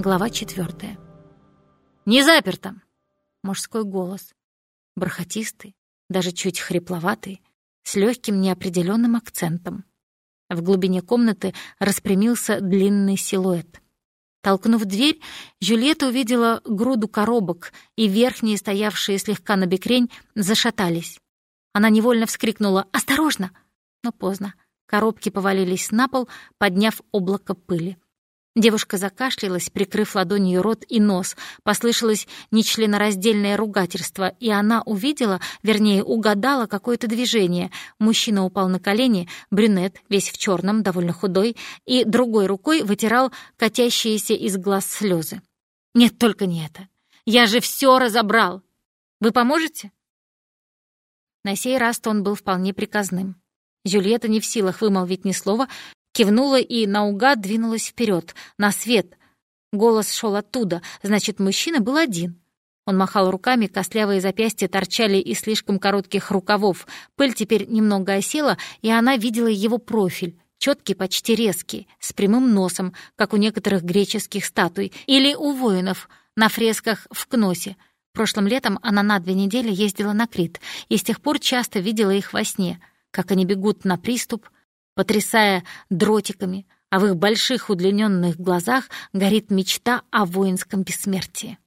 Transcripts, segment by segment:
Глава четвертая. «Не заперто!» Мужской голос. Бархатистый, даже чуть хрипловатый, с легким неопределенным акцентом. В глубине комнаты распрямился длинный силуэт. Толкнув дверь, Жюльетта увидела груду коробок, и верхние, стоявшие слегка на бекрень, зашатались. Она невольно вскрикнула «Осторожно!», но поздно. Коробки повалились на пол, подняв облако пыли. Девушка закашлялась, прикрыв ладонью рот и нос. Послышалось нечленораздельное ругательство, и она увидела, вернее, угадала какое-то движение. Мужчина упал на колени, брюнет, весь в черном, довольно худой, и другой рукой вытирал катящиеся из глаз слезы. «Нет, только не это. Я же все разобрал. Вы поможете?» На сей раз он был вполне приказным. Жюльетта не в силах вымолвить ни слова, Кивнула и наугад двинулась вперед, на свет. Голос шел оттуда, значит, мужчина был один. Он махал руками, костлявые запястья торчали из слишком коротких рукавов. Пыль теперь немного осела, и она видела его профиль. Четкий, почти резкий, с прямым носом, как у некоторых греческих статуй, или у воинов на фресках в Кносе. Прошлым летом она на две недели ездила на Крит, и с тех пор часто видела их во сне, как они бегут на приступ — потрясая дротиками, а в их больших удлиненных глазах горит мечта о воинском бессмертии.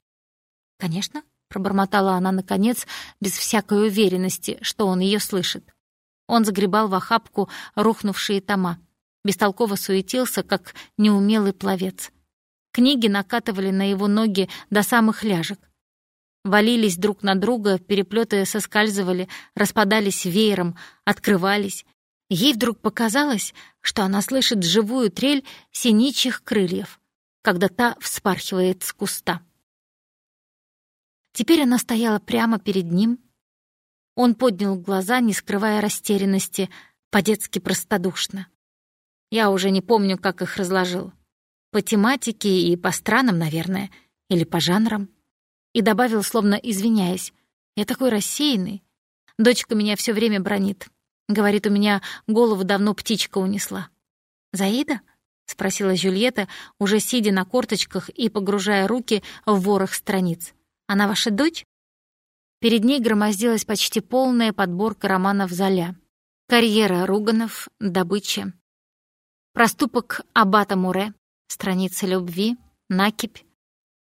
«Конечно», — пробормотала она, наконец, без всякой уверенности, что он ее слышит. Он загребал в охапку рухнувшие тома, бестолково суетился, как неумелый пловец. Книги накатывали на его ноги до самых ляжек. Валились друг на друга, переплеты соскальзывали, распадались веером, открывались, Ей вдруг показалось, что она слышит живую трель синичьих крыльев, когда та вспархивает с куста. Теперь она стояла прямо перед ним. Он поднял глаза, не скрывая растерянности, по-детски простодушно. Я уже не помню, как их разложил. По тематике и по странам, наверное, или по жанрам. И добавил, словно извиняясь, «Я такой рассеянный. Дочка меня все время бронит. Говорит, у меня голову давно птичка унесла. «Заида?» — спросила Жюльетта, уже сидя на корточках и погружая руки в ворох страниц. «Она ваша дочь?» Перед ней громоздилась почти полная подборка романов Золя. «Карьера Руганов», «Добыча», «Проступок Аббата Муре», «Страница любви», «Накипь»,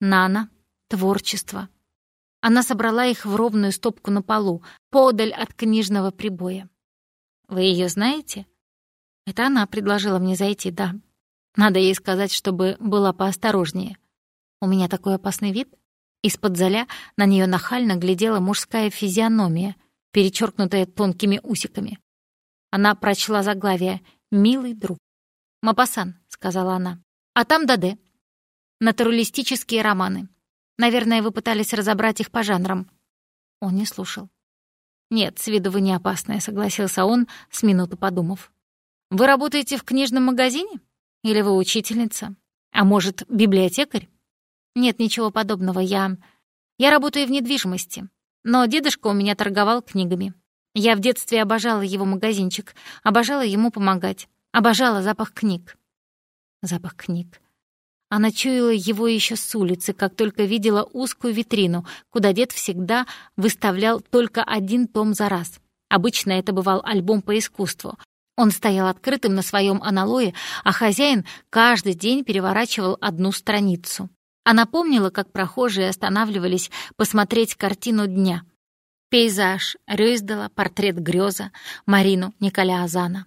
«Нана», «Творчество». Она собрала их в ровную стопку на полу, подаль от книжного прибоя. Вы ее знаете? Это она предложила мне зайти, да. Надо ей сказать, чтобы была поосторожнее. У меня такой опасный вид. Из-под золя на нее нахально глядела мужская физиономия, перечеркнутая тонкими усиками. Она прочла заглавие «Милый друг». «Мапасан», — сказала она. «А там Даде. Натуралистические романы. Наверное, вы пытались разобрать их по жанрам». Он не слушал. «Нет, с виду вы не опасная», — согласился он, с минуту подумав. «Вы работаете в книжном магазине? Или вы учительница? А может, библиотекарь?» «Нет, ничего подобного. Я... Я работаю в недвижимости. Но дедушка у меня торговал книгами. Я в детстве обожала его магазинчик, обожала ему помогать, обожала запах книг». Запах книг. Она чуяла его еще с улицы, как только видела узкую витрину, куда дед всегда выставлял только один том за раз. Обычно это бывал альбом по искусству. Он стоял открытым на своем аналое, а хозяин каждый день переворачивал одну страницу. Она помнила, как прохожие останавливались посмотреть картину дня. Пейзаж Рюйсдала, портрет Грёза, Марину Николя Азана.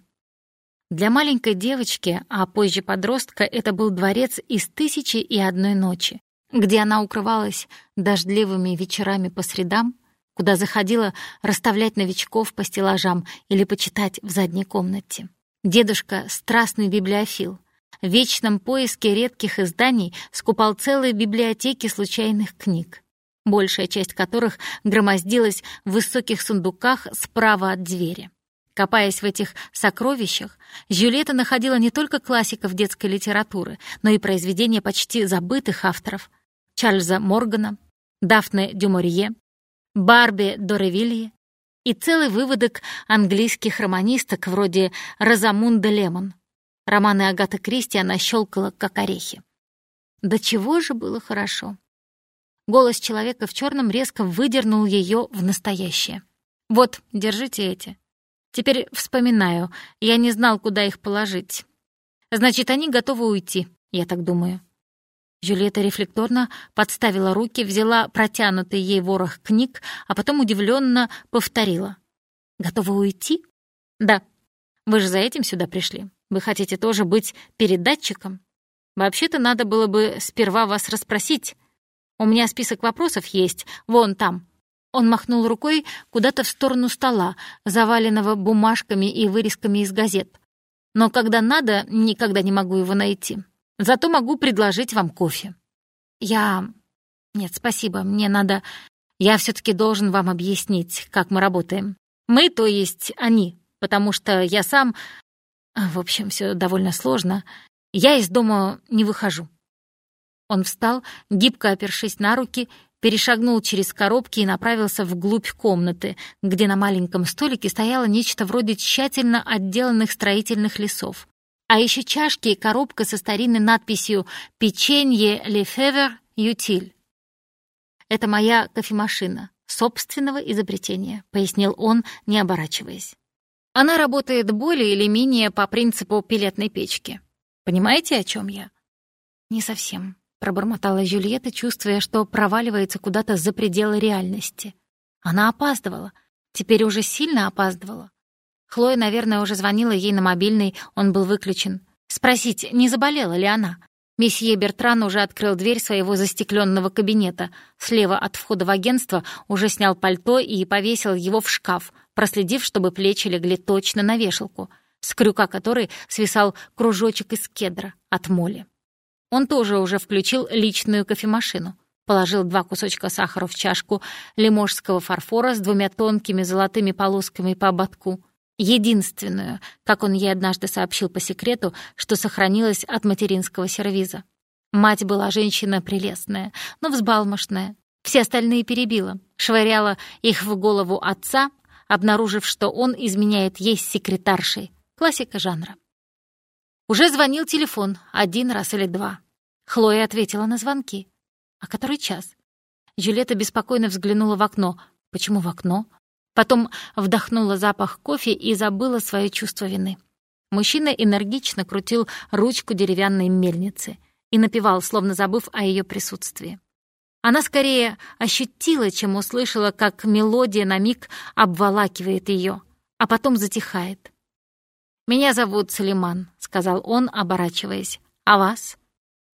Для маленькой девочки, а позже подростка, это был дворец из «Тысячи и одной ночи», где она укрывалась дождливыми вечерами по средам, куда заходила расставлять новичков по стеллажам или почитать в задней комнате. Дедушка — страстный библиофил. В вечном поиске редких изданий скупал целые библиотеки случайных книг, большая часть которых громоздилась в высоких сундуках справа от двери. Копаясь в этих сокровищах, Жюлета находила не только классиков детской литературы, но и произведения почти забытых авторов Чарльза Моргана, Дафне Дюморье, Барби Доревилье и целый выводок английских романисток вроде Розамунда Лемон. Романы Агаты Кристи она щелкала, как орехи. Да чего же было хорошо. Голос человека в черном резко выдернул ее в настоящее. «Вот, держите эти. Теперь вспоминаю, я не знал, куда их положить. Значит, они готовы уйти, я так думаю». Жюльетта рефлекторно подставила руки, взяла протянутый ей ворох книг, а потом удивленно повторила. «Готовы уйти?» «Да. Вы же за этим сюда пришли. Вы хотите тоже быть передатчиком? Вообще-то надо было бы сперва вас расспросить. У меня список вопросов есть, вон там». Он махнул рукой куда-то в сторону стола, заваленного бумажками и вырезками из газет. «Но когда надо, никогда не могу его найти. Зато могу предложить вам кофе». «Я... Нет, спасибо, мне надо... Я все таки должен вам объяснить, как мы работаем. Мы, то есть они, потому что я сам... В общем, все довольно сложно. Я из дома не выхожу». Он встал, гибко опершись на руки, перешагнул через коробки и направился вглубь комнаты, где на маленьком столике стояло нечто вроде тщательно отделанных строительных лесов. А еще чашки и коробка со старинной надписью «Печенье Лефевер Ютиль». «Это моя кофемашина, собственного изобретения», — пояснил он, не оборачиваясь. «Она работает более или менее по принципу пилетной печки. Понимаете, о чем я?» «Не совсем», — пробормотала Жюльетта, чувствуя, что проваливается куда-то за пределы реальности. Она опаздывала. Теперь уже сильно опаздывала. Хлоя, наверное, уже звонила ей на мобильный, он был выключен. Спросить, не заболела ли она. Месье Бертран уже открыл дверь своего застекленного кабинета. Слева от входа в агентство уже снял пальто и повесил его в шкаф, проследив, чтобы плечи легли точно на вешалку, с крюка которой свисал кружочек из кедра от моли. Он тоже уже включил личную кофемашину положил два кусочка сахара в чашку лиможского фарфора с двумя тонкими золотыми полосками по ободку, единственную, как он ей однажды сообщил по секрету, что сохранилась от материнского сервиза. Мать была женщина прелестная, но взбалмошная. Все остальные перебила, швыряла их в голову отца, обнаружив, что он изменяет ей с секретаршей. Классика жанра. Уже звонил телефон, один раз или два. Хлоя ответила на звонки. А который час? Джульетта беспокойно взглянула в окно. Почему в окно? Потом вдохнула запах кофе и забыла свое чувство вины. Мужчина энергично крутил ручку деревянной мельницы и напевал, словно забыв о ее присутствии. Она скорее ощутила, чем услышала, как мелодия на миг обволакивает ее, а потом затихает. «Меня зовут Салиман», — сказал он, оборачиваясь. «А вас?»